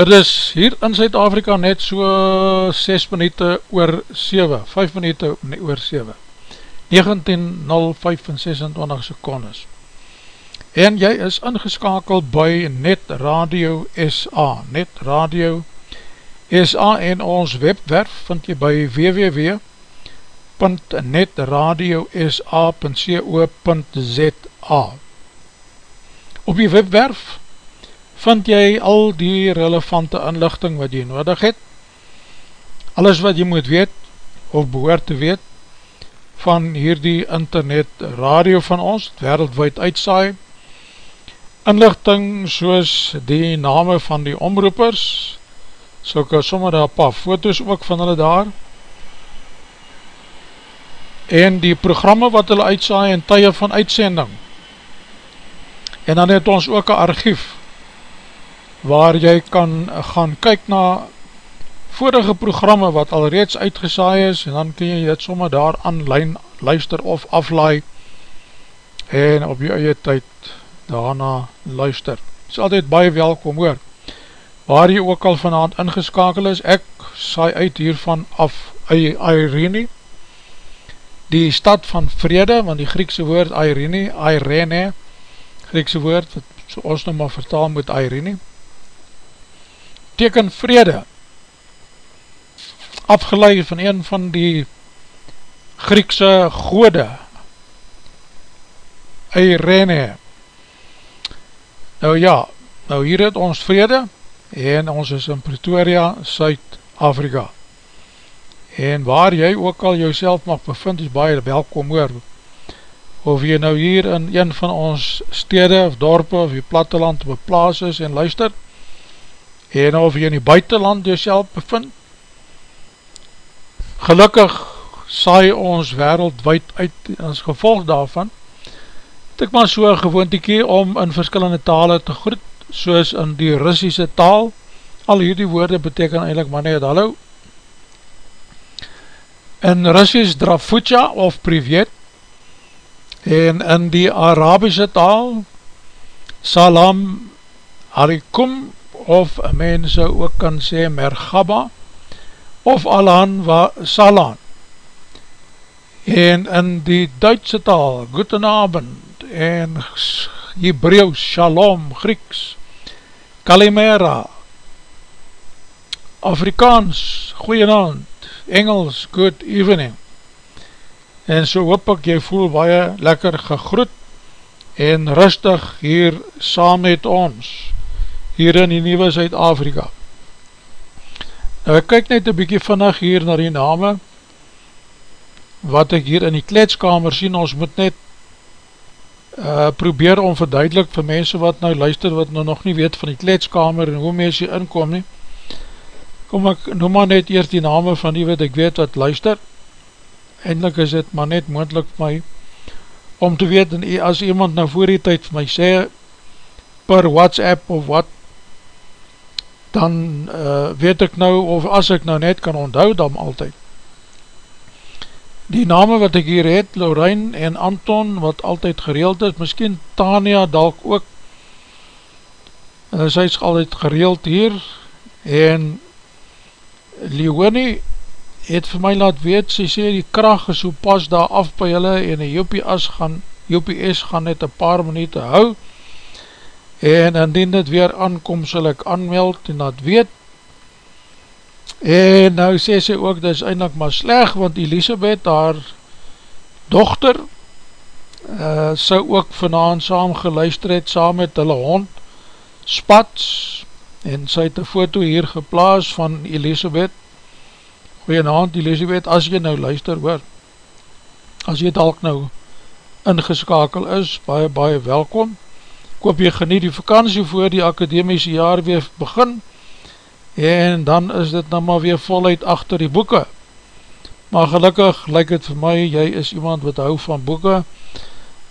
Dit is hier in Zuid-Afrika net so 6 minuut oor 7, 5 minuut oor 7, 19.05 en 26 secondes. En jy is ingeskakeld by Net Radio SA, Net Radio SA en ons webwerf vind jy by www.netradiosa.co.za Op die webwerf vind jy al die relevante inlichting wat jy nodig het, alles wat jy moet weet, of behoor te weet, van hierdie internet radio van ons, wereldwijd uitsaai, inlichting soos die name van die omroepers, so ek sommer daar paar foto's ook van hulle daar, en die programme wat hulle uitsaai in tye van uitsending, en dan het ons ook een archief, waar jy kan gaan kyk na vorige programme wat al reeds uitgesaai is en dan kun jy dit somme daar online luister of aflaai en op jou eie tyd daarna luister. Het is altyd baie welkom hoor. Waar jy ook al vanavond ingeskakel is, ek saai uit hiervan af Irene, die stad van vrede, want die Griekse woord Irene, Irene, Griekse woord, wat ons nou maar vertaal moet Irene, teken vrede, afgeleid van een van die Griekse gode, Eirene. Nou ja, nou hier het ons vrede, en ons is in Pretoria, Suid-Afrika. En waar jy ook al jouself mag bevind, is baie welkom hoor. Of jy nou hier in een van ons stede of dorpe of jy platteland op plaas is en luister, en of jy in die buitenland jouself bevind, gelukkig saai ons wereldwijd uit as gevolg daarvan, het ek maar so een gewoontiekie om in verskillende tale te groet, soos in die Russische taal, al hierdie woorde beteken eindelijk maar net hallo, in Russisch drafutja of privet, en in die Arabische taal, salam alikum, of mense ook kan sê mergaba, of Alan wa Salan. En in die Duitse taal, Guten Abend, en Hebreeuws, Shalom, Grieks, Kalimera, Afrikaans, Goeienavond, Engels, Good Evening. En so hoop ek jy voel baie lekker gegroet en rustig hier saam met ons, hier in die Nieuwe Zuid-Afrika. Nou ek kyk net een bykie vannig hier na die name wat ek hier in die kletskamer sien, ons moet net uh, probeer om verduidelik vir mense wat nou luister, wat nou nog nie weet van die kletskamer en hoe mense hier inkom nie. Kom ek noem maar net eerst die name van die wat ek weet wat luister. Eindelijk is dit maar net moendlik vir my om te weet, en as iemand nou voor die tyd vir my sê, per WhatsApp of wat, dan uh, weet ek nou, of as ek nou net kan onthou dan altyd. Die name wat ek hier het, Lorraine en Anton, wat altyd gereeld is, miskien Tania dalk ook, uh, sy is altyd gereeld hier, en Leonie het vir my laat weet, sy sê die kracht is so pas daar af by hulle, en die UPS gaan, UPS gaan net een paar minuut hou, en indien dit weer aankom sal ek aanmeld en dat weet. En nou sê sy ook dit is eindelijk maar sleg want Elisabeth haar dochter uh, sy ook vanavond saam geluister het saam met hulle hond Spats en sy het een foto hier geplaas van Elisabeth. Goeienavond Elisabeth as jy nou luister hoor. As jy dalk nou ingeskakel is baie baie welkom ek hoop jy geniet die vakantie voor die akademiese jaar weer begin en dan is dit nou maar weer voluit achter die boeken maar gelukkig lyk het vir my jy is iemand wat hou van boeken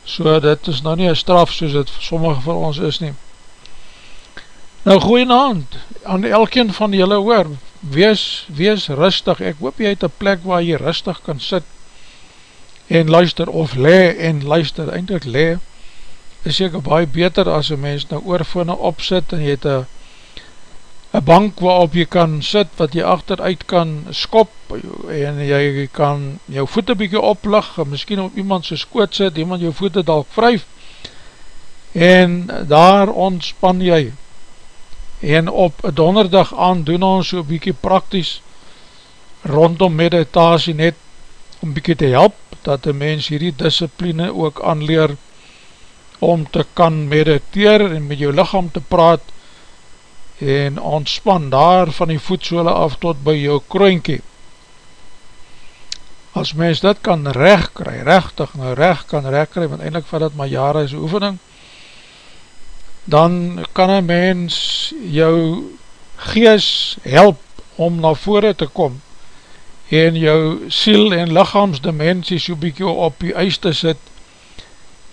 so dit is nou nie een straf soos het sommige van ons is nie. Nou goeie naand aan elkeen van julle hoor wees, wees rustig ek hoop jy het een plek waar jy rustig kan sit en luister of le en luister eindelijk le is seker baie beter as een mens nou oorvone opsit en jy het een bank waarop jy kan sit wat jy achteruit kan skop en jy kan jou voete bykie oplig en miskien op iemand so skoot sit, iemand jou voete dalk vryf en daar ontspan jy. En op donderdag aan doen ons so bykie prakties rondom meditasie net om bykie te help dat die mens hierdie discipline ook aanleer om te kan mediteer en met jou lichaam te praat en ontspan daar van die voetsole af tot by jou kroonkie. As mens dit kan recht kry, rechtig nou recht kan recht kry, want eindelijk van dit maar jare is oefening, dan kan een mens jou gees help om na vore te kom en jou siel en lichaamsdimensie so bykie op die eis te sit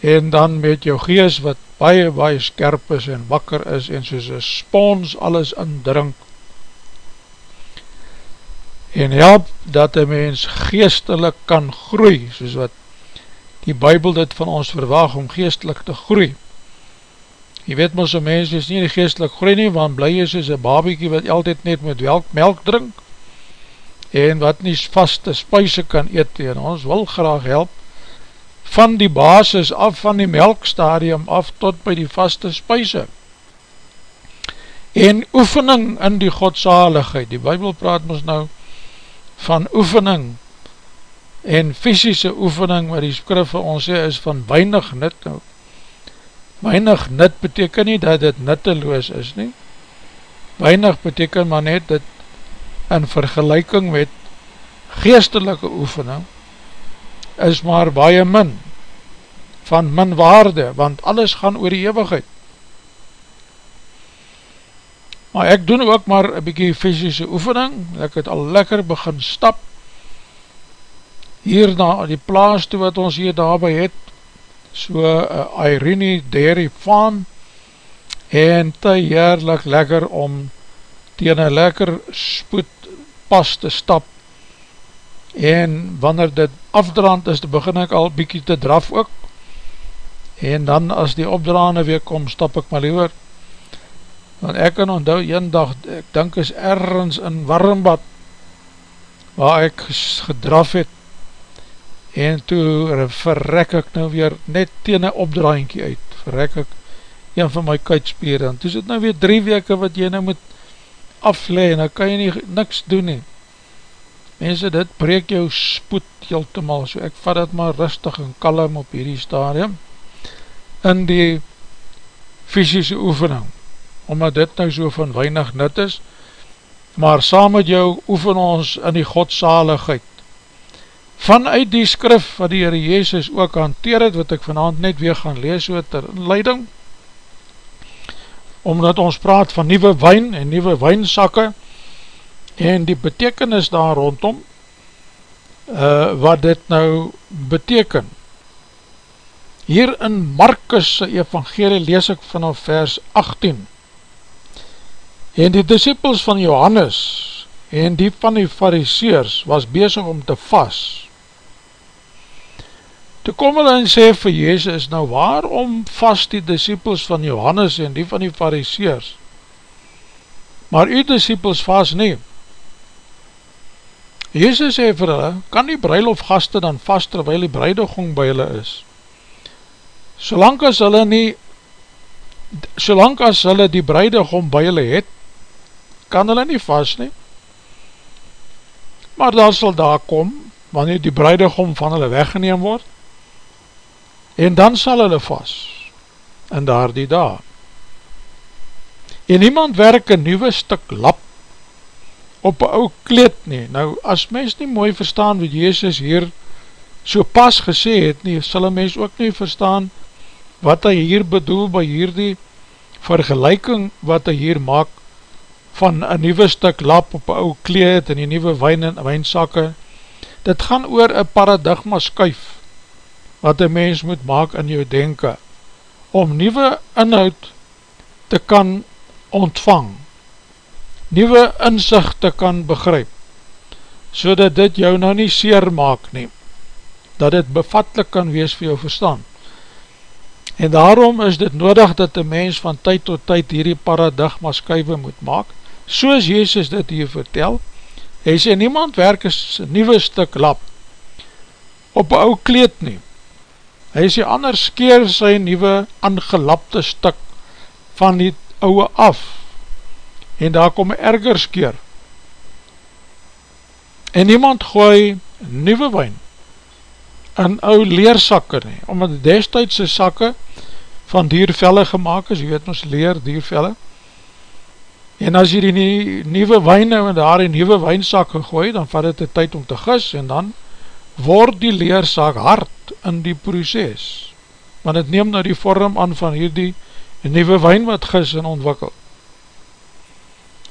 en dan met jou gees wat baie baie skerp is en wakker is en soos een spons alles indrink. En help dat een mens geestelik kan groei soos wat die bybel dit van ons verwaag om geestelik te groei. Jy weet mys een mens is nie die geestelik groei nie want bly is soos een babiekie wat altyd net met welk, melk drink en wat nie vaste spuise kan eet en ons wil graag help van die basis af, van die melkstadium af tot by die vaste spuise. En oefening in die godsaligheid, die Bijbel praat ons nou van oefening en fysische oefening, wat die skrif vir ons sê, is van weinig nut. Nou, weinig nut beteken nie dat dit nutteloos is nie. Weinig beteken maar net dat in vergelijking met geestelike oefening, is maar baie min van min waarde, want alles gaan oor die eeuwigheid. Maar ek doen ook maar een bykie fysische oefening, ek het al lekker begin stap, hier na die plaas toe wat ons hier daarby het, so uh, Irene Derry Vaan, en te heerlik lekker om tegen een lekker spoed pas te stap, en wanneer dit afdraand is, dan begin ek al bykie te draf ook, en dan as die opdraande weer kom, stap ek maar liever, want ek kan onthou, een dag, ek dink is ergens in warmbad, waar ek gedraf het, en toe verrek ek nou weer net teen een opdraaienkie uit, verrek ek een van my kuitspier, en toe is het nou weer drie weke wat jy nou moet aflee, en dan kan jy nie, niks doen nie, Mense, dit breek jou spoed heeltemaal, so ek vat het maar rustig en kalm op hierdie stadium in die fysische oefening, omdat dit nou so van weinig nut is, maar saam met jou oefen ons in die godsaligheid. Vanuit die skrif wat die Heere Jezus ook hanteer het, wat ek vanavond net weer gaan lees, so ter inleiding, omdat ons praat van nieuwe wijn en nieuwe wijnsakke, en die betekenis daar rondom uh, wat dit nou beteken. Hier in Markus evangelie lees ek vanaf vers 18 en die disciples van Johannes en die van die fariseers was bezig om te vas. Toe kom hulle en sê vir Jezus nou waarom vast die disciples van Johannes en die van die fariseers maar u disciples vast nie Jezus sê vir hulle, kan die bruilof gasten dan vast terwijl die bruidegong by hulle is? Solang as hulle nie, solang as hulle die bruidegong by hulle het, kan hulle nie vast nie. Maar dan sal daar kom, wanneer die bruidegom van hulle weggeneem word, en dan sal hulle vast, en daar die daar. En iemand werk een nieuwe stuk lap op een ou kleed nie. Nou, as mens nie mooi verstaan wat Jezus hier so pas gesê het nie, sal een mens ook nie verstaan wat hy hier bedoel by hierdie vergelijking wat hy hier maak van een nieuwe stuk lap op een ou kleed en die nieuwe wijn en wijnsakke. Dit gaan oor een paradigma skuif wat een mens moet maak in jou denken om nieuwe inhoud te kan ontvang nieuwe inzicht te kan begryp, so dat dit jou nou nie seer maak nie, dat dit bevatlik kan wees vir jou verstaan. En daarom is dit nodig dat die mens van tyd tot tyd hierdie paradigma skuive moet maak, soos Jezus dit hier vertel, hy sê niemand werk een nieuwe stuk lap, op een ou kleed nie, hy sê anders keer sy nieuwe aangelapte stuk van die ouwe af, en daar kom erger skeer. En iemand gooi nieuwe wijn in ou leersakke nie, omdat destijdse sakke van diervelle gemaakt is, jy weet ons leer diervelle, En as jy die nie, nieuwe wijn nou in daar die nieuwe wijnsak gegooi, dan vat het die tyd om te gis, en dan word die leersak hard in die proces. Want het neem nou die vorm aan van hierdie nieuwe wijn wat gis en ontwikkel.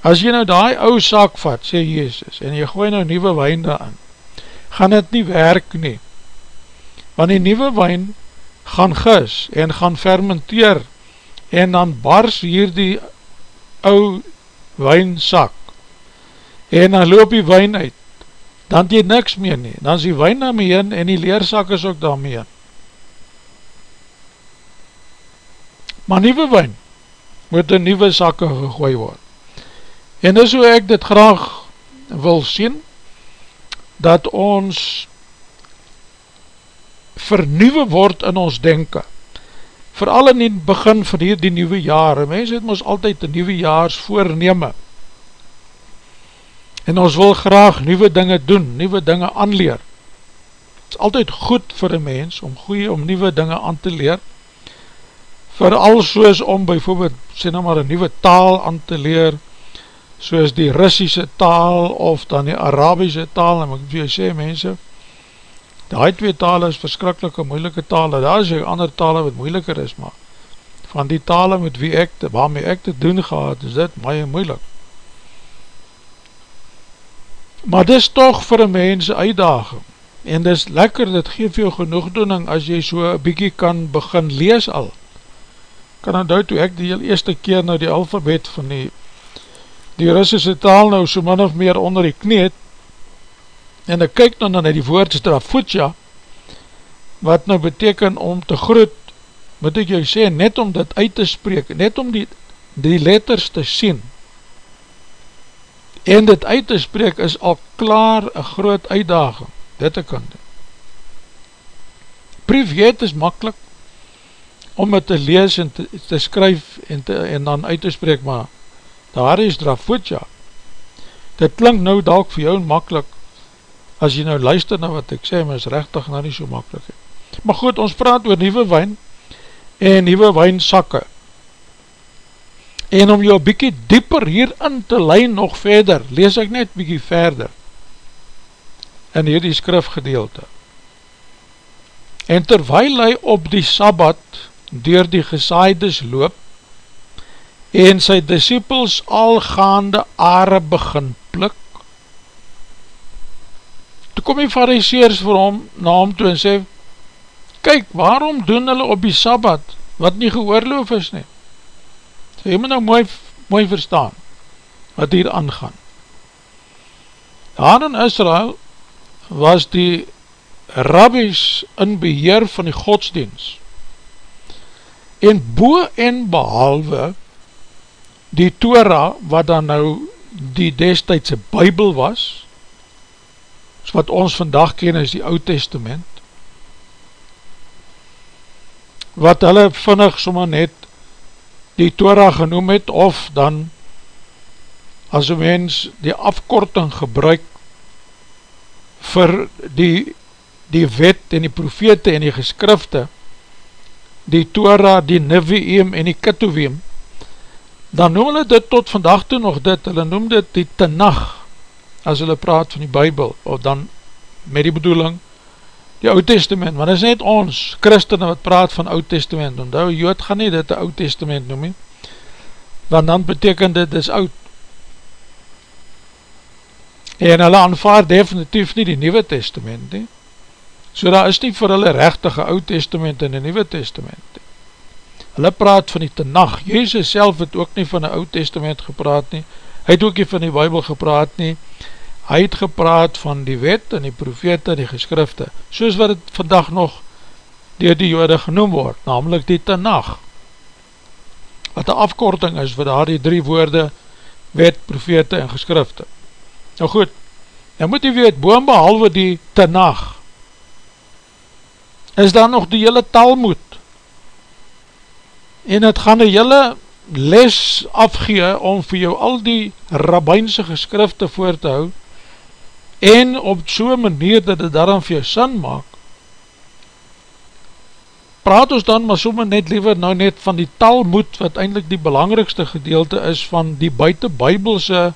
As jy nou die ou sak vat, sê Jezus, en jy gooi nou nieuwe wijn daarin, gaan het nie werk nie. Want die nieuwe wijn gaan gis en gaan fermenteer en dan bars hier die ou wijnsak. En dan loop die wijn uit. Dan het jy niks meer nie. Dan is die wijn daarmee in en die leersak is ook daarmee in. Maar nieuwe wijn moet in nieuwe sakke gegooi word en dis hoe ek dit graag wil sien dat ons vernieuwe word in ons denken vooral in die begin van hier die nieuwe jaar, mens het ons altyd die nieuwe jaars voorneme, en ons wil graag nieuwe dinge doen, nieuwe dinge aanleer, het is altyd goed vir een mens, om goeie, om nieuwe dinge aan te leer, vooral soos om bijvoorbeeld, sê nou maar een nieuwe taal aan te leer, soos die Russische taal, of dan die Arabische taal, en ek wil sê mense, Die twee tale is verskrikkelike moeilike tale, daar is ook ander tale wat moeiliker is, maar van die tale met wie ek, waarmee ek te doen gehad, is dit my moeilik. Maar dit is toch vir een mens uitdaging, en dit is lekker, dit geef jou genoegdoening as jy so een bykie kan begin lees al. Kan onthou toe ek die eerste keer nou die alfabet van die, die Russische taal nou so min of meer onder die kneed, en ek kyk nou na die woord strafutja, wat nou beteken om te groet, moet ek jou sê, net om dit uit te spreek, net om die, die letters te sien, en dit uit te spreek is al klaar een groot uitdaging, dit te kan doen. Privet is makkelijk, om het te lees en te, te skryf en, te, en dan uit te spreek, maar daar is drafutja. Dit klink nou dalk vir jou makkelijk, as jy nou luister na wat ek sê, maar is rechtig nou nie so makkelijk. Maar goed, ons praat oor nieuwe wijn en nieuwe wijnsakke. En om jou bykie dieper hierin te leid nog verder, lees ek net bykie verder in hierdie skrifgedeelte. En terwijl hy op die Sabbat door die gesaaides loop en sy disciples al gaande aarde begin plik, Toe kom die fariseers vir hom na hom toe en sê, kyk, waarom doen hulle op die Sabbat, wat nie geoorloof is nie? So jy moet nou mooi, mooi verstaan, wat hier aangaan. Daar in Israel was die rabbies in beheer van die godsdienst, en boe en behalwe die Torah, wat dan nou die destijdse bybel was, wat ons vandag ken is die Oud Testament, wat hulle vinnig sommer net die Torah genoem het, of dan as een mens die afkorting gebruik vir die, die wet en die profete en die geskrifte, die Torah, die Nevi'im en die Ketuvim, dan noem hulle dit tot vandag toe nog dit, hulle noem dit die Tenach, as hulle praat van die Bijbel, of dan met die bedoeling, die Oud Testament, want is net ons, christene wat praat van Oud Testament, want die jood gaan nie dit die Oud Testament noem, want dan beteken dit is oud. En hulle aanvaard definitief nie die Nieuwe Testament, nie. so daar is nie vir hulle rechtige Oud Testament en die Nieuwe Testament. Nie. Hulle praat van die tenag, Jezus self het ook nie van die Oud Testament gepraat nie, hy het ook nie van die Bijbel gepraat nie, hy het gepraat van die wet en die profete en die geskrifte, soos wat het vandag nog door die jode genoem word, namelijk die tenag, wat een afkorting is vir daar die drie woorde, wet, profete en geskrifte. Nou goed, nou moet jy weet, boom behalwe die tenag, is daar nog die hele talmoed, en het gaan die hele les afgee om vir jou al die rabbijnse geskrifte voor te hou, en op so'n manier dat het daarom vir jou sin maak, praat ons dan maar soms net liever nou net van die talmoed wat eindelijk die belangrikste gedeelte is van die buiten bybelse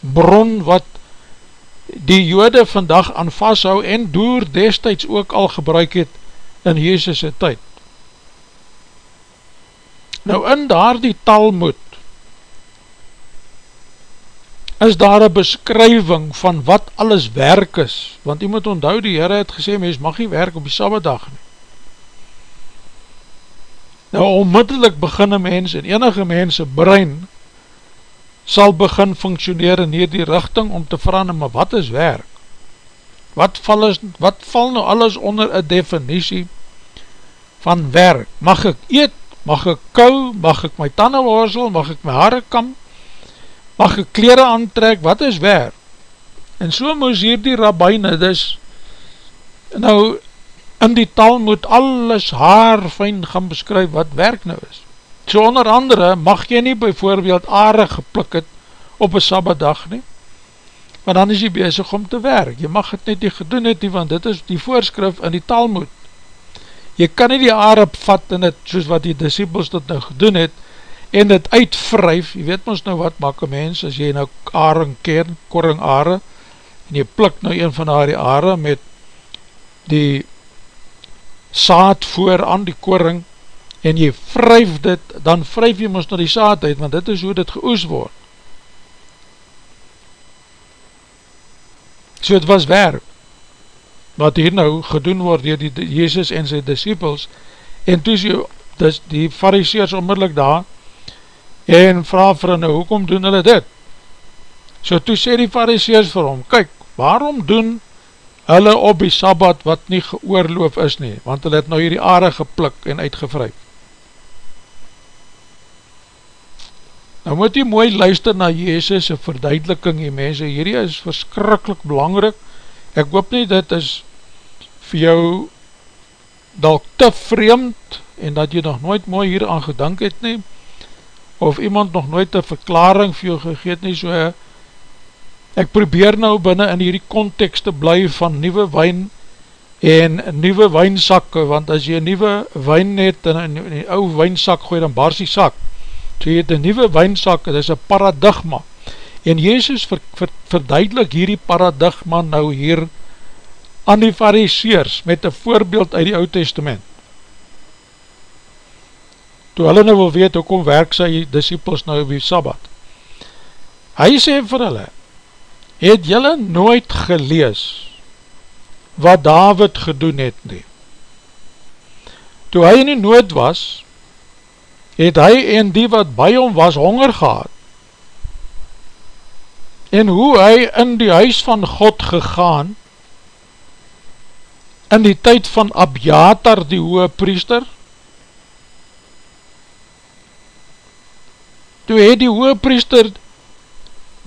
bron wat die jode vandag aan vasthou en door destijds ook al gebruik het in Jezus' tyd. Nou in daar die talmoed is daar een beskrywing van wat alles werk is, want jy moet onthou die Heere het gesê, mens mag nie werk op die Sabbadag nie. Nou onmiddellik begin een mens en enige mense brein sal begin functioneer in hierdie richting om te verander, maar wat is werk? Wat val, is, wat val nou alles onder een definitie van werk? Mag ek eet? Mag ek kou? Mag ek my tanden worsel? Mag ek my haare kam? Mag ek kleren aantrek? Wat is werk? En so moes hier die rabbijne, dus nou in die taal moet alles haar fijn gaan beskryf wat werk nou is. So onder andere mag jy nie bijvoorbeeld aarde geplik het op een sabbadag nie, maar dan is jy bezig om te werk. Jy mag het net nie gedoen het nie, want dit is die voorskrif in die taal moet. Jy kan nie die aarde vat in het, soos wat die disciples dit nou gedoen het, en dit uitvryf, jy weet ons nou wat maak een mens, as jy nou aarde kern, korring aarde, en jy plik nou een van die aarde met die saad voor aan die koring en jy vryf dit, dan vryf jy ons na die saad uit, want dit is hoe dit geoes word. So het was werk, wat hier nou gedoen word door die Jezus en sy disciples, en toe is die, die fariseers onmiddellik daar, en vraag vir hulle, hoekom doen hulle dit? So toe sê die fariseers vir hom, kyk, waarom doen hulle op die Sabbat wat nie geoorloof is nie, want hulle het nou hier die aarde geplik en uitgevryf. Nou moet jy mooi luister na Jezus' verduideliking, die mense, hierdie is verskrikkelijk belangrik, ek hoop nie dit is vir jou dalk te vreemd, en dat jy nog nooit mooi hier aan gedank het nie, of iemand nog nooit een verklaring vir jou gegeet nie, so ek probeer nou binnen in hierdie context te bly van nieuwe wijn en nieuwe wijnsakke, want as jy nieuwe wijn het en in die ouwe wijnsak gooi, dan baars die sak. So jy het een nieuwe wijnsak, dit is een paradigma. En Jezus ver, ver, verduidelik hierdie paradigma nou hier aan die fariseers met een voorbeeld uit die oud testament. Toe hulle nou wil weet, hoe kom werk sy disciples nou op die sabbat? Hy sê vir hulle, het jylle nooit gelees wat David gedoen het nie. Toe hy in die nood was, het hy en die wat by hom was honger gehad. En hoe hy in die huis van God gegaan, in die tyd van Abjatar die hoge priester, toe het die hoge priester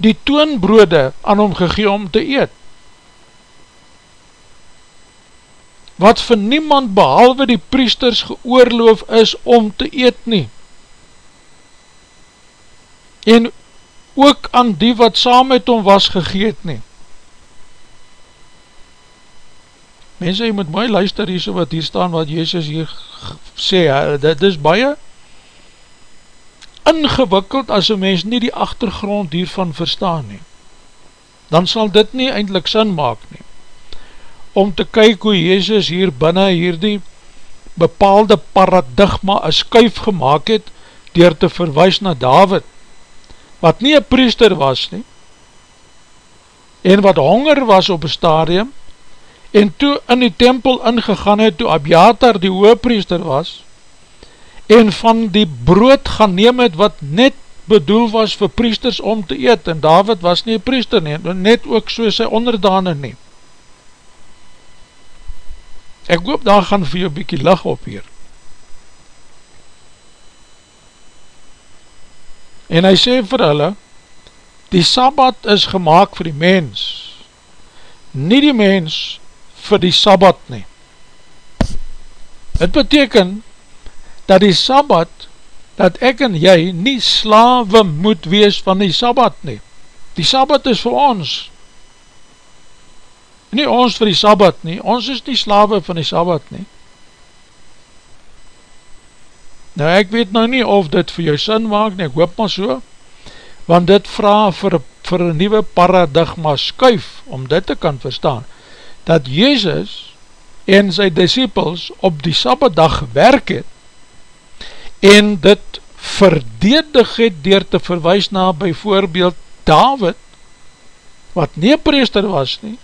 die toonbrode aan hom gegee om te eet. Wat vir niemand behalwe die priesters geoorloof is om te eet nie. En ook aan die wat saam met hom was gegeet nie. Mense, jy moet mooi luister hier so wat hier staan, wat Jezus hier sê, dit is baie ingewikkeld as een mens nie die achtergrond hiervan verstaan nie. Dan sal dit nie eindelijk sin maak nie. Om te kyk hoe Jezus hier binnen hierdie bepaalde paradigma een skuif gemaakt het, dier te verwijs na David, wat nie een priester was nie, en wat honger was op een stadium, en toe in die tempel ingegaan het, toe Abjatar die hoepriester was, en van die brood gaan neem het wat net bedoel was vir priesters om te eet, en David was nie priester nie, net ook so sy onderdane nie. Ek hoop daar gaan vir jou bykie lig op hier. En hy sê vir hulle, die Sabbat is gemaakt vir die mens, nie die mens vir die Sabbat nie. Het beteken, dat die Sabbat, dat ek en jy nie slawe moet wees van die Sabbat nie. Die Sabbat is vir ons. Nie ons vir die Sabbat nie, ons is nie slawe van die Sabbat nie. Nou ek weet nou nie of dit vir jou sin maak nie, ek hoop maar so, want dit vraag vir, vir een nieuwe paradigma skuif, om dit te kan verstaan, dat Jezus en sy disciples op die sabbadag gewerk het, en dit verdedig het dier te verwijs na bijvoorbeeld David, wat nie preester was nie,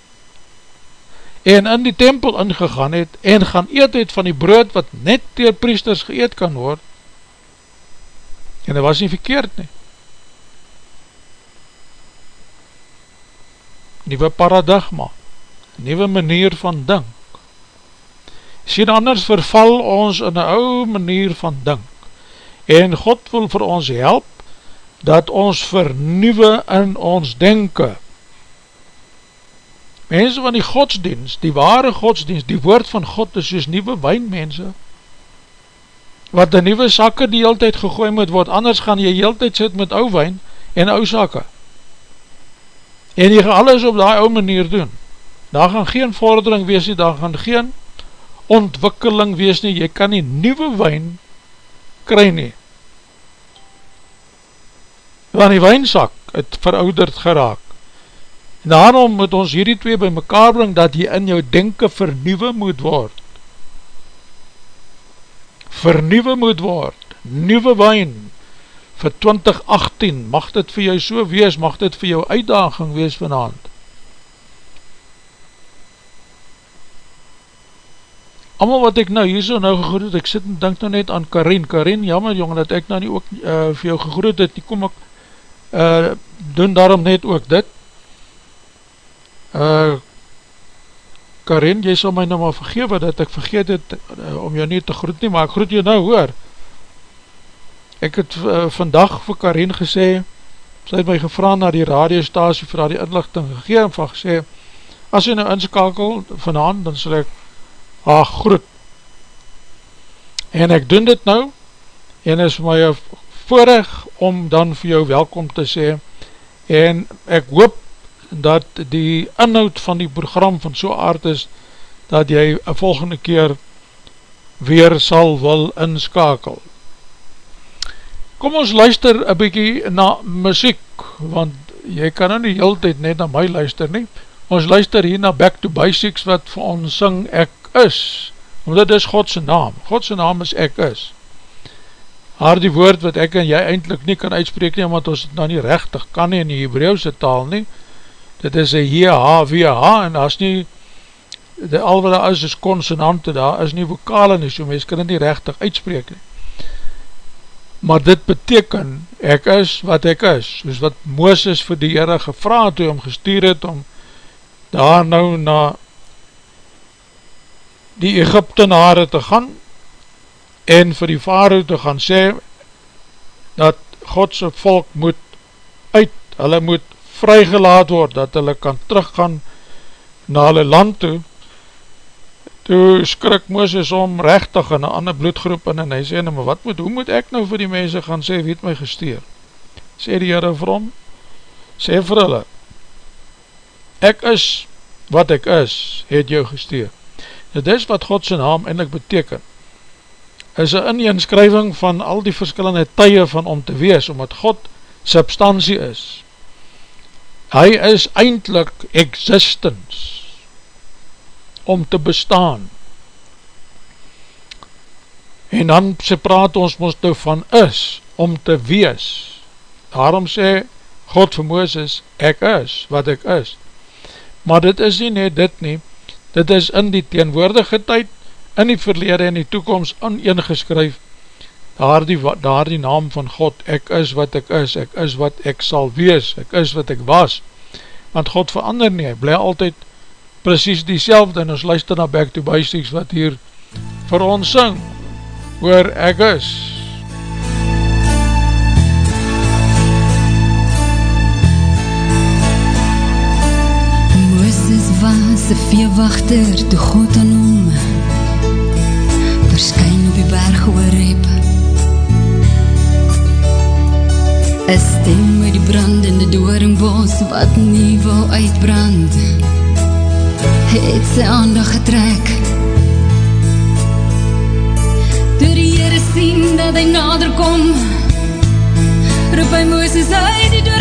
en in die tempel ingegaan het, en gaan eet het van die brood wat net dier priesters geëet kan word, en dit was nie verkeerd nie. Nieuwe paradigma, nieuwe manier van dink. Sien anders verval ons in een oude manier van dink, en God wil vir ons help, dat ons vernieuwe in ons denken, Mense van die godsdienst, die ware godsdienst, die woord van God is soos nieuwe wijn, mense. Wat die nieuwe sakke die heel tyd gegooi moet word, anders gaan jy heel tyd sit met ou wijn en ou sakke. En jy gaan alles op die ou manier doen. Daar gaan geen vordering wees nie, daar gaan geen ontwikkeling wees nie, jy kan nie nieuwe wijn kry nie. Want die wijnsak het verouderd geraak. En daarom moet ons hierdie twee by mekaar bring, dat jy in jou denken vernieuwe moet word. Vernieuwe moet word, nieuwe wijn, vir 2018, mag dit vir jou so wees, mag dit vir jou uitdaging wees vanavond. Amal wat ek nou hier so nou gegroet het, ek sit en denk nou net aan Karin, Karin, jammer jongen, dat ek nou nie ook uh, vir jou gegroet het, die kom ek, uh, doen daarom net ook dit, uh, Karin, jy sal my nou maar vergewe dat ek vergeet het uh, om jou nie te groet nie, maar ek groet jou nou hoor. Ek het uh, vandag vir Karin gesê, sy het my gevra na die radiostasie vir die inlichting gegeen, en van gesê, as jy nou inskakel vanavond, dan sal ek haar groet. En ek doen dit nou, en is my voorig om dan vir jou welkom te sê, en ek hoop dat die inhoud van die program van so aard is, dat jy een volgende keer weer sal wil inskakel. Kom ons luister een bykie na muziek, want jy kan nou nie heel tyd net na my luister nie. Ons luister hier na Back to Basics wat vir ons syng Ek Is, want dit is Godse naam. Godse naam is Ek Is. Haar die woord wat ek en jy eindelijk nie kan uitspreek nie, want ons het nou nie rechtig kan nie in die Hebrauwse taal nie, dit is een H-H-W-H en as nie die, al wat daar is is consonante daar is nie vokale nie so mens kan nie rechtig uitspreek nie maar dit beteken ek is wat ek is soos wat Mooses vir die Heere gevra toe om gestuur het om daar nou na die Egyptenare te gaan en vir die vader te gaan sê dat Godse volk moet uit, hulle moet vrygelaat word, dat hulle kan teruggaan na hulle land toe, toe skrik Mooses om rechtig in een ander bloedgroep in en hy sê, nou, maar wat moet, hoe moet ek nou vir die mense gaan sê, wie het my gesteer? Sê die Heere vir hom, sê vir hulle, ek is wat ek is, het jou gesteer. Dit is wat Godse naam eindelijk beteken, is een injenskrywing van al die verskillende tye van om te wees, omdat God substantie is, hy is eindelijk existence om te bestaan. En dan sê praat ons ons nou van is om te wees. Daarom sê God vir Mooses ek is wat ek is. Maar dit is nie net dit nie dit is in die teenwoordige tyd in die verlede en die toekomst aan een geskryf daar daar die naam van God, ek is wat ek is, ek is wat ek sal wees, ek is wat ek was, want God verander nie, hy bly altyd precies die selfde, en ons luister na Back to Basics, wat hier vir ons syng, oor ek is. Een veewachter, toe God aan hom, verskyn op die berg oor heb, Een stem met die brandende dooringbos wat nie wil uitbrand Het sy aandag getrek Door die Heere sien dat hy nader kom, roep hy Mooses uit die dooringbos.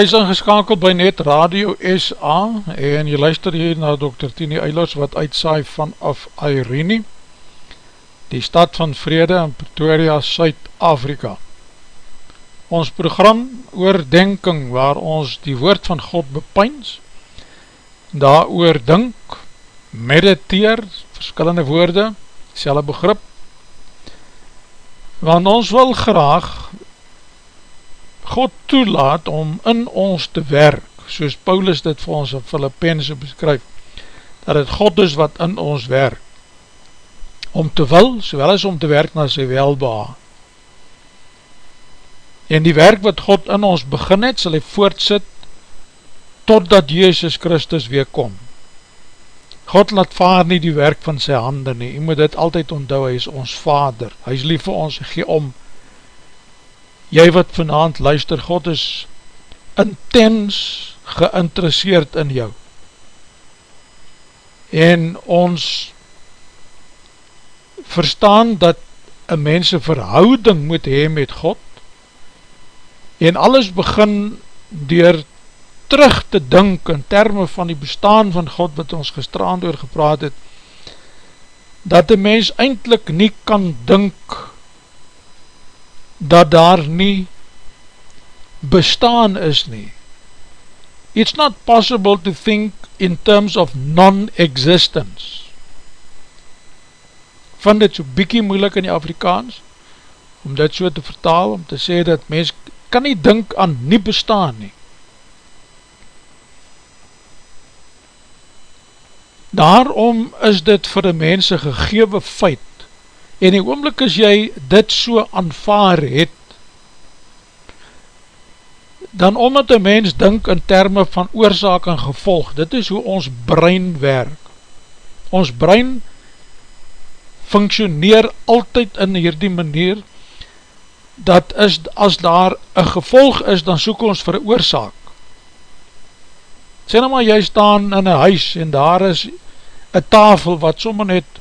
Hy is ingeskakeld by Net Radio SA en jy luister hier na Dr. Tini Eilers wat uitsaai vanaf Irene, die stad van vrede in Pretoria, Suid-Afrika. Ons program oordenking waar ons die woord van God bepyns, daar oordink, mediteer, verskillende woorde, selwe begrip, want ons wil graag God toelaat om in ons te werk, soos Paulus dit vir ons in Filippense beskryf, dat het God is wat in ons werk, om te wil, sowel as om te werk na sy welbaa. En die werk wat God in ons begin het, sal hy voortsit, totdat Jezus Christus weer kom. God laat vaar nie die werk van sy handen nie, jy moet dit altyd onthou, hy is ons vader, hy is lief vir ons, hy gee om, jy wat vanavond luister, God is intens geïnteresseerd in jou. En ons verstaan dat een mens een verhouding moet hee met God en alles begin door terug te dink in termen van die bestaan van God wat ons gestraan door gepraat het dat die mens eindelijk nie kan dink dat daar nie bestaan is nie. It's not possible to think in terms of non-existence. Vind dit so bykie moeilik in die Afrikaans, om dit so te vertaal, om te sê dat mens kan nie dink aan nie bestaan nie. Daarom is dit vir die mense gegewe feit, en die oomlik as jy dit so aanvaar het, dan omdat een mens dink in termen van oorzaak en gevolg, dit is hoe ons brein werk. Ons brein functioneer altyd in hierdie manier, dat is, as daar een gevolg is, dan soek ons vir oorzaak. Sê nou maar, jy staan in een huis en daar is een tafel wat sommer net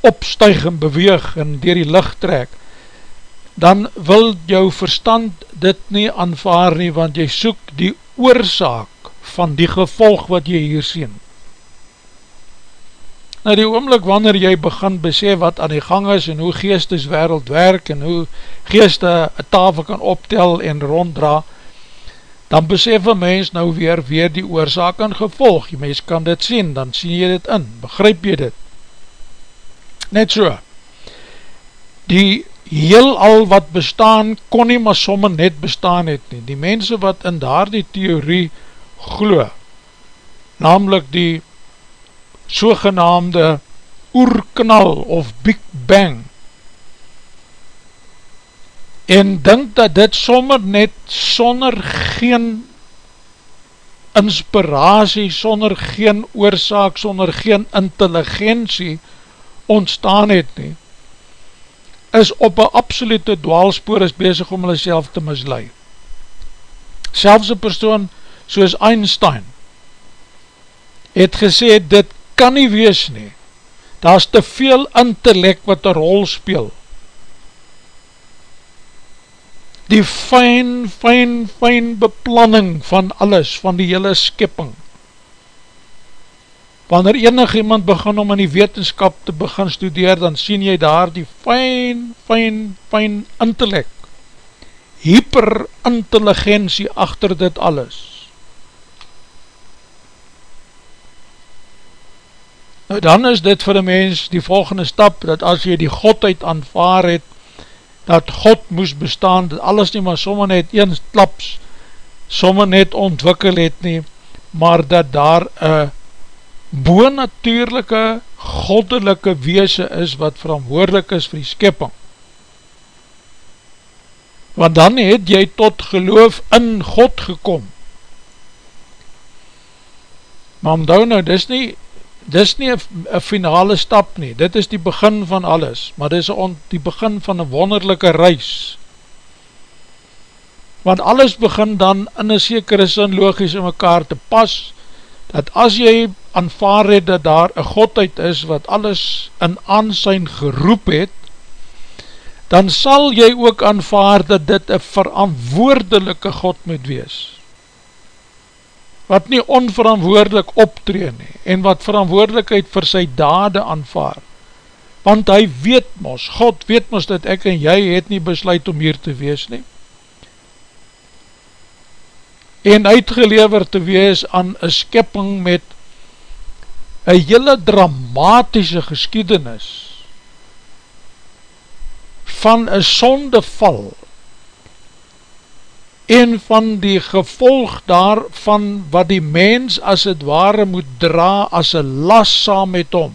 opstuig en beweeg en dier die licht trek, dan wil jou verstand dit nie aanvaar nie, want jy soek die oorzaak van die gevolg wat jy hier sien. Nou die oomlik wanneer jy begin besef wat aan die gang is en hoe geesteswereld werk en hoe geeste een tafel kan optel en ronddra, dan besef een mens nou weer weer die oorzaak en gevolg. Die mens kan dit sien, dan sien jy dit in, begryp jy dit. Net so. Die heel al wat bestaan, kon nie maar somme net bestaan het nie. Die mense wat in daar die theorie glo, namelijk die sogenaamde oerknal of Big Bang en dink dat dit sommer net sonder geen inspiratie, sonder geen oorzaak, sonder geen intelligentie ontstaan het nie, is op een absolute dwaalspoor is bezig om hulle self te mislui. Selfs een persoon soos Einstein het gesê, dit kan nie wees nie. Daar is te veel intellect wat een rol speel. Die fijn, fijn, fijn beplanning van alles, van die hele skipping. Wanneer enig iemand begin om in die wetenskap te begin studeer, dan sien jy daar die fijn, fijn, fijn intellect. Hyperintelligentie achter dit alles. Nou dan is dit vir die mens die volgende stap, dat as jy die Godheid aanvaar het, dat God moes bestaan, dat alles nie maar sommer net een klaps, sommer net ontwikkel het nie, maar dat daar een boonatuurlijke, goddelike weese is, wat verantwoordelik is vir die skipping. Want dan het jy tot geloof in God gekom. Maar omdou nou, dis nie dis nie een finale stap nie, dit is die begin van alles, maar dit is die begin van een wonderlijke reis. Want alles begin dan in een sekere sin logisch in mekaar te pas, dat as jy aanvaar het dat daar een godheid is wat alles in aansijn geroep het, dan sal jy ook aanvaar dat dit een verantwoordelike God moet wees wat nie onverantwoordelik optree nie, en wat verantwoordelikheid vir sy dade aanvaar, want hy weet mos, God weet mos dat ek en jy het nie besluit om hier te wees nie, en uitgelever te wees aan een skipping met een hele dramatische geskiedenis van een sondeval en van die gevolg daarvan wat die mens as het ware moet dra as een las saam met hom,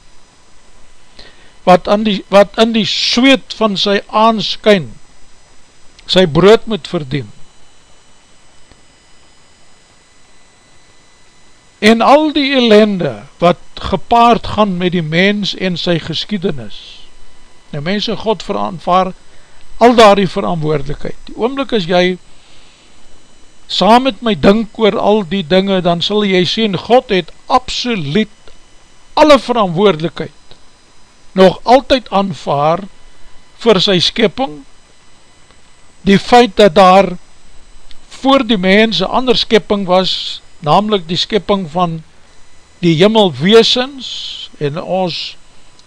wat, die, wat in die zweet van sy aanskyn, sy brood moet verdien. En al die ellende wat gepaard gaan met die mens en sy geskiedenis, die mense God veraanvaar, al daar die verantwoordelikheid. Die oomlik is jy saam met my dink oor al die dinge, dan sal jy sien, God het absoluut alle verantwoordelikheid nog altyd aanvaar vir sy skipping, die feit dat daar voor die mens een ander skipping was, namelijk die skipping van die jimmelweesens, en ons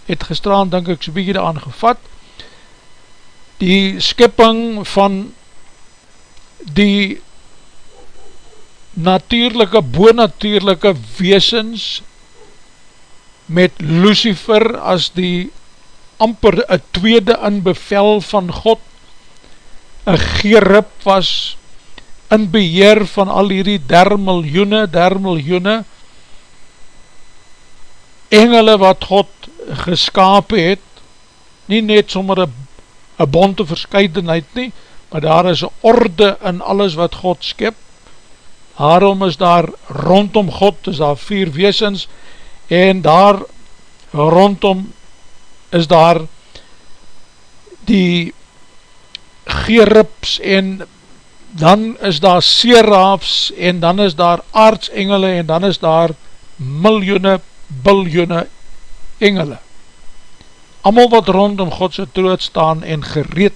het gestraan, denk ek, so bykie daar aangevat, die skipping van die natuurlijke, boonatuurlijke weesens met Lucifer as die amper een tweede in bevel van God, een gerip was in beheer van al hierdie der miljoene, der miljoene engele wat God geskapen het, nie net sommer een bonte verscheidenheid nie, maar daar is een orde in alles wat God skip, Daarom is daar rondom God, is daar vier weesens, en daar rondom is daar die gerips en dan is daar serafs en dan is daar aardsengele en dan is daar miljoene, biljoene engele. Amal wat rondom Godse troot staan en gereed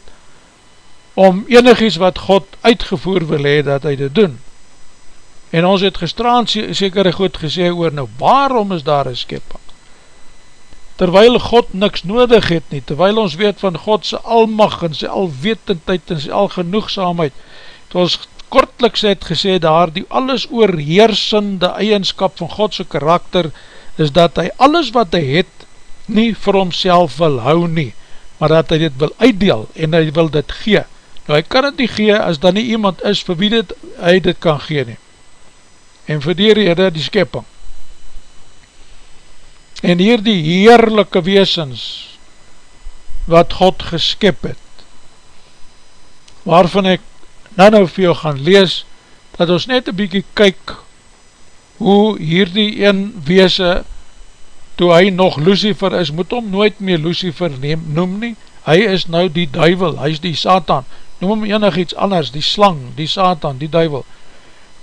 om enigies wat God uitgevoer wil hee, dat hy dit doen. En ons het gestraan sekere goed gesê oor, nou waarom is daar een skepping? Terwyl God niks nodig het nie, terwyl ons weet van Godse almag en sy alwetendheid en sy algenoegzaamheid, het ons kortliks het gesê daar, die alles oorheersende eigenskap van Godse karakter, is dat hy alles wat hy het, nie vir homself wil hou nie, maar dat hy dit wil uitdeel en hy wil dit gee. Nou hy kan het nie gee as dan nie iemand is vir wie dit, hy dit kan gee nie. En vir die rede die skepping. En hier die heerlijke weesens wat God geskep het, waarvan ek nou nou vir jou gaan lees, dat ons net een bykie kyk hoe hier die een weese, toe hy nog Lucifer is, moet hom nooit meer Lucifer neem, noem nie, hy is nou die duivel, hy is die Satan, noem hom enig iets anders, die slang, die Satan, die duivel,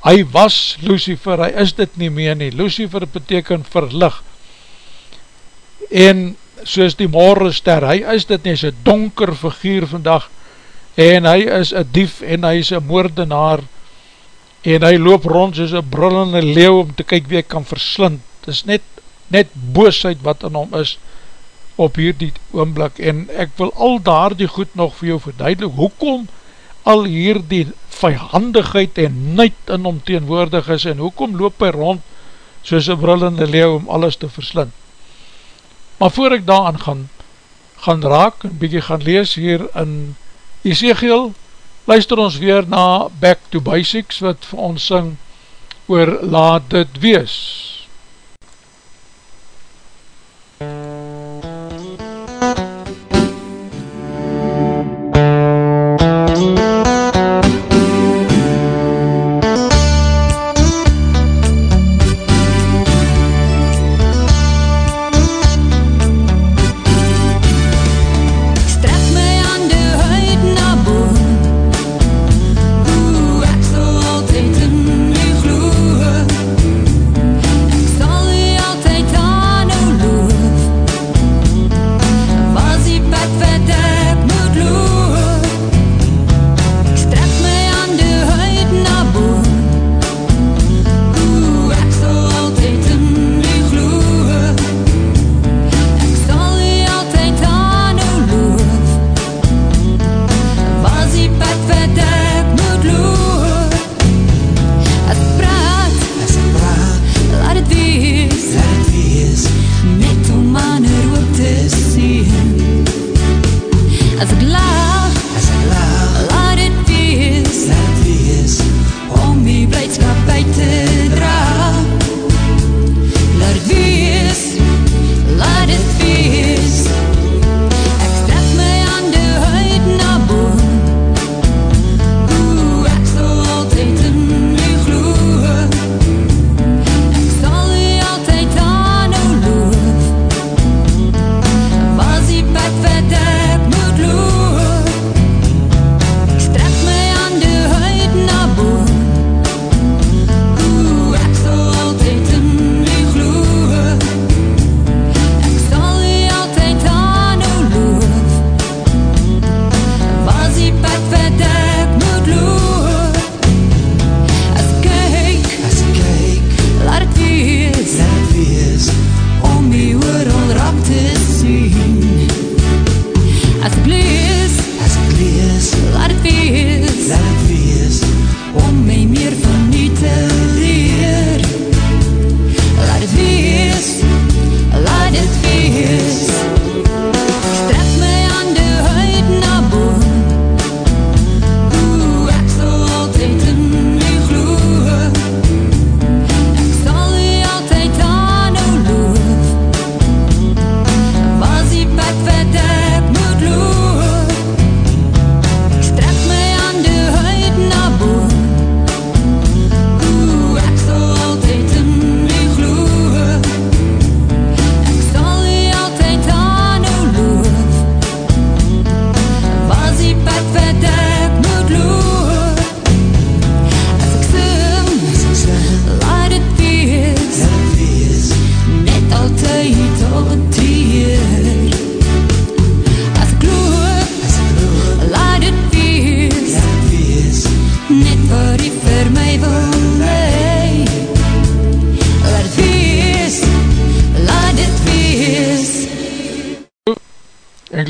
hy was Lucifer, hy is dit nie meer nie, Lucifer beteken verlig, en soos die morgenster, hy is dit nie, hy is donker figuur vandag, en hy is een dief, en hy is een moordenaar, en hy loop rond soos een brullende leeuw, om te kyk wie hy kan verslind, het is net, net boosheid wat in hom is, op hierdie oomblik, en ek wil al daar die goed nog vir jou verduidelik, hoekom al hierdie vijandigheid en nuid in hom teenwoordig is, en hoekom loop hy rond soos een brullende leeuw om alles te verslind. Maar voor ek daaraan gaan, gaan raak, en bykie gaan lees hier in Ezekiel, luister ons weer na Back to Basics, wat vir ons syng oor laat dit wees.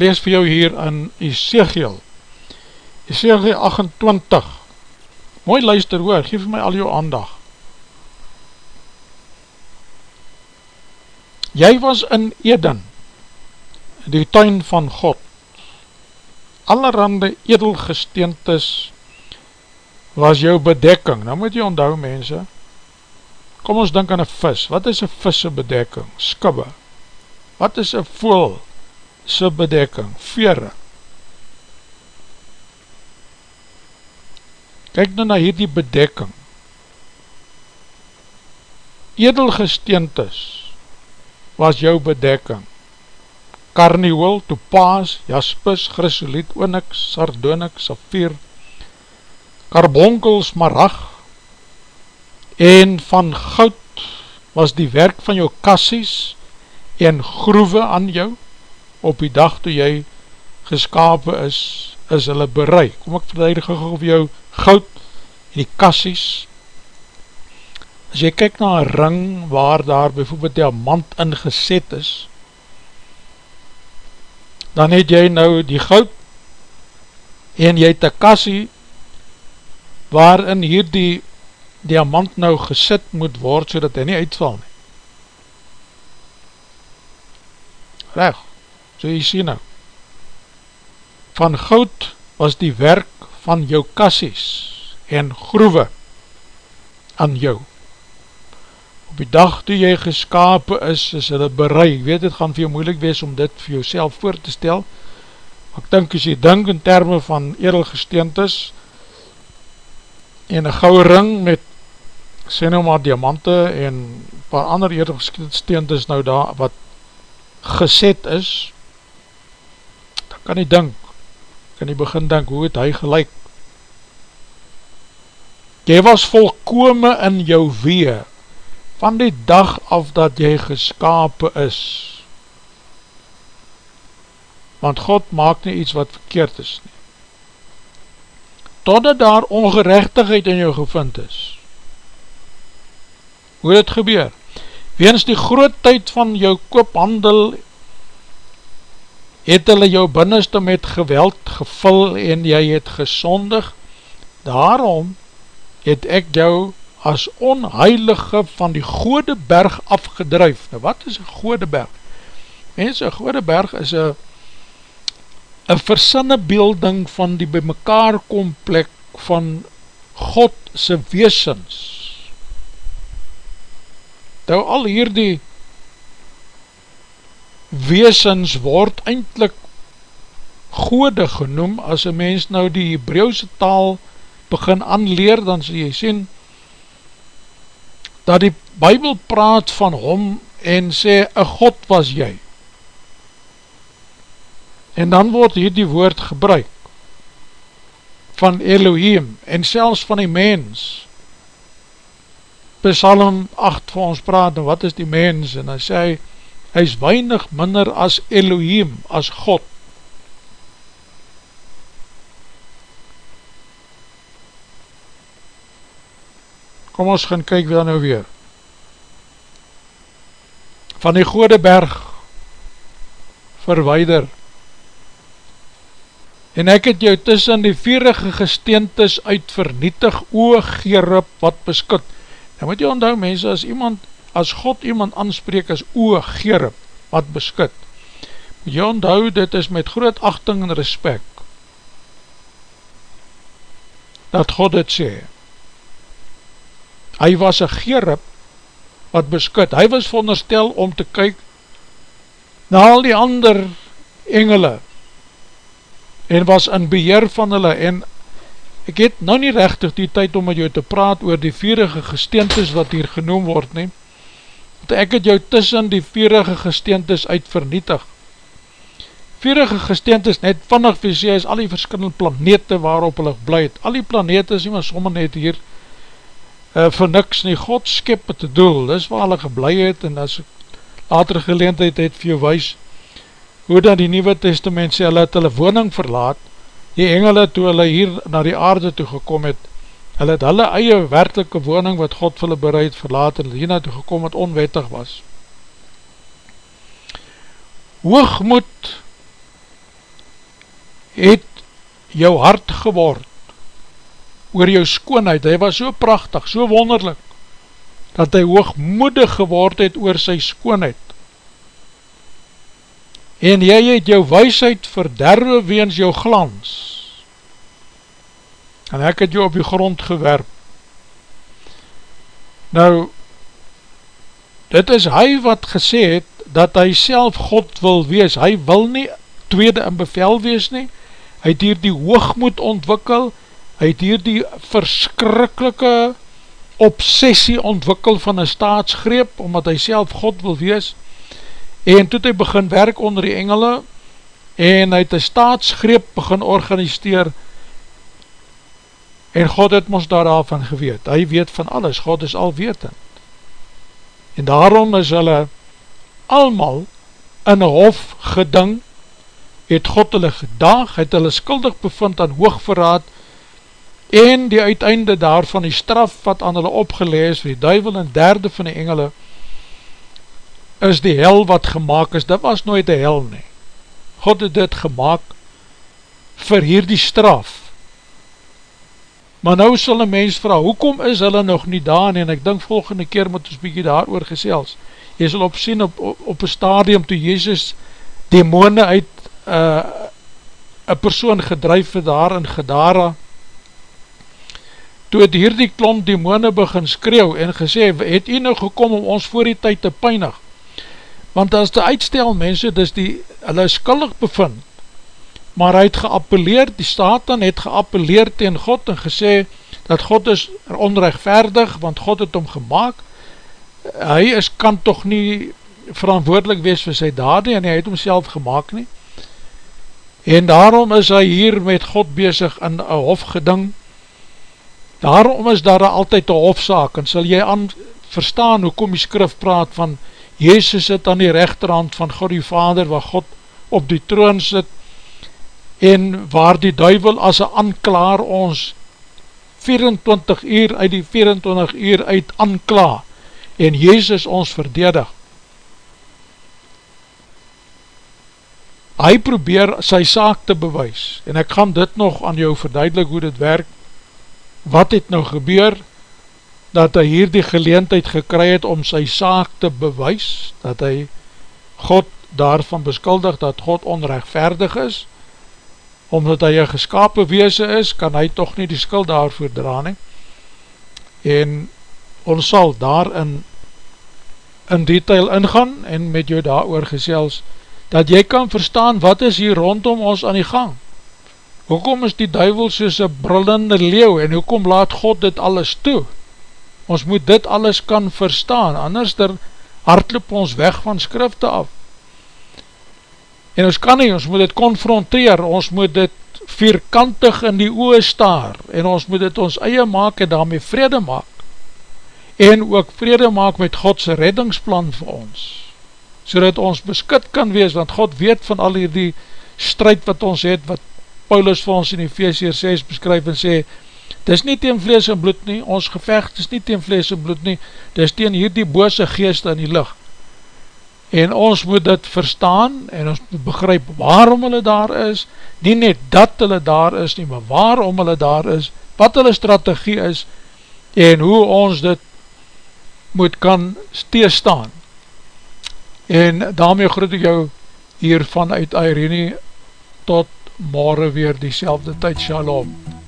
Ek lees vir jou hier in Ezekiel, Ezekiel 28, mooi luister hoor, geef my al jou aandag. Jy was in Eden, die tuin van God, allerhande edelgesteentes was jou bedekking. Nou moet jy onthou mense, kom ons denk aan een vis. Wat is een visse bedekking? Skibbe. Wat is een voel se bedekking? Vere. Kijk nou na hierdie bedekking. Edelgesteentes was jou bedekking karnihool, topaas, jaspis, chrysoliet, onyx, sardonyx, safir, karbonkel, smarag, en van goud was die werk van jou kassies en groewe aan jou, op die dag toe jy geskapen is, is hulle bereik. Kom ek verduidig over jou goud en die kassies. As jy kyk na een ring waar daar bijvoorbeeld diamant ingeset is, dan het jy nou die goud en jy het een kassie waarin hier die diamant nou gesit moet word so dat hy nie uitval nie. Reg, so jy sien nou. Van goud was die werk van jou kassies en groewe aan jou op die dag toe jy geskapen is, is hulle bereid, ek weet het gaan vir jou moeilik wees om dit vir jou voor te stel, maar ek dink as jy dink in termen van edelgesteentes, en een gouwe ring met, sê nou maar diamante, en paar ander edelgesteentes nou daar, wat geset is, kan jy dink, kan jy begin dink, hoe het hy gelijk, jy was volkome in jou wee, van die dag af dat jy geskapen is. Want God maak nie iets wat verkeerd is nie. Totdat daar ongerechtigheid in jou gevind is. Hoe dit gebeur? Weens die grootheid van jou koophandel het hulle jou binnenste met geweld gevul en jy het gesondig. Daarom het ek jou as onheilige van die gode berg afgedruif. Nou wat is een gode berg? Mens, een gode berg is een een versinne beelding van die by mekaar komplek van Godse weesens. Nou al hier die weesens word eindelijk gode genoem, as een mens nou die Hebreeuwse taal begin aanleer, dan sal jy sien, dat die Bijbel praat van hom en sê, een God was jy. En dan word hier die woord gebruik van Elohim en selfs van die mens. Psalm 8 vir ons praat, en wat is die mens? En hy sê, hy is weinig minder as Elohim, as God. Kom ons gaan kyk weer nou weer. Van die Gode Berg verweider en ek het jou tussen die vierige gesteentes uit vernietig ooggerip wat beskut. Nou moet jy onthou mense, as iemand, as God iemand aanspreek as ooggerip wat beskut, moet jy onthou dit is met groot achting en respect dat God het sê. Hy was een gerip wat beskut, hy was veronderstel om te kyk na al die ander engele en was in beheer van hulle en ek het nou nie rechtig die tyd om met jou te praat oor die vierige gesteentes wat hier genoem word nie, ek het jou tussen die vierige gesteentes uit vernietig. Vierige gesteentes net vannig vir sê is al die verskillende planete waarop hulle blyd, al die planete is nie maar sommer net hier uh, vir niks nie, God skip het te doel, dis waar hulle geblei het, en as later geleentheid het vir jou wees, hoe dan die Nieuwe Testament sê, hulle het hulle woning verlaat, die engele toe hulle hier na die aarde toe gekom het, hulle het hulle eie werkelike woning wat God vir hulle bereid verlaat, en hier na toe gekom het onwettig was. Hoogmoed het jou hart geword oor jou skoonheid, hy was so prachtig, so wonderlik, dat hy hoogmoedig geword het oor sy skoonheid. En jy het jou weisheid verderwe weens jou glans, en ek het jou op die grond gewerp. Nou, dit is hy wat gesê het, dat hy self God wil wees, hy wil nie tweede in bevel wees nie, hy het hier die hoogmoed ontwikkel, hy het hier die verskrikkelike obsessie ontwikkel van een staatsgreep, omdat hy self God wil wees, en toe hy begin werk onder die engele, en hy het een staatsgreep begin organiseer, en God het ons daarvan geweet, hy weet van alles, God is alwetend, en daarom is hulle almal in hof geding, het God hulle gedag, het hulle skuldig bevind aan hoogverraad, en die uiteinde daarvan die straf wat aan hulle opgelees vir die duivel en derde van die engele is die hel wat gemaakt is, dit was nooit die hel nie. God het dit gemaakt vir hier die straf maar nou sal een mens vraag, hoekom is hulle nog nie daar nie, en ek dink volgende keer moet ons bykie daar oor gesels, jy sal opsien op, op, op een stadium toe Jezus demone uit uh, een persoon gedrijf het daar in Gedara, toe het hier die klomp demone begin skreeuw en gesê, het u nou gekom om ons voor die tyd te peinig? Want as die uitstel mense, dis die, hulle skuldig bevind, maar hy het geappeleerd, die Satan het geappeleerd tegen God en gesê, dat God is onrechtvaardig, want God het hom gemaakt, hy is, kan toch nie verantwoordelik wees vir sy dade, en hy het homself gemaakt nie, en daarom is hy hier met God bezig in een hofgeding, Daarom is daar altyd een hofzaak en sal jy aan verstaan hoe kom die skrif praat van Jezus sit aan die rechterhand van God die Vader waar God op die troon sit en waar die duivel as een anklaar ons 24 uur uit die 24 uur uit ankla en Jezus ons verdedig. Hy probeer sy saak te bewys en ek gaan dit nog aan jou verduidelik hoe dit werk. Wat het nou gebeur, dat hy hier die geleentheid gekry het om sy saak te bewys, dat hy God daarvan beskuldig, dat God onrechtvaardig is, omdat hy een geskapen weese is, kan hy toch nie die skuld daarvoor dra nie, en ons sal daarin in detail ingaan, en met jou daar oor gesels, dat jy kan verstaan, wat is hier rondom ons aan die gang, Hoekom is die duivel soos een brullende leeuw en hoekom laat God dit alles toe? Ons moet dit alles kan verstaan, anders der hartloop ons weg van skrifte af. En ons kan nie, ons moet dit confronteer, ons moet dit vierkantig in die oe staar en ons moet dit ons eie maak en daarmee vrede maak en ook vrede maak met Godse reddingsplan vir ons so dat ons beskut kan wees, want God weet van al die strijd wat ons het, wat Paulus vir ons in Ephesians 6 beskryf en sê, dis nie teen vlees en bloed nie, ons gevecht is nie teen vlees en bloed nie, dis teen hierdie bose geest in die licht. En ons moet dit verstaan en ons moet begryp waarom hulle daar is, nie net dat hulle daar is nie, maar waarom hulle daar is, wat hulle strategie is en hoe ons dit moet kan steestaan. En daarmee groet ek jou hier vanuit Irene tot morgen weer die selfde tyd, shalom.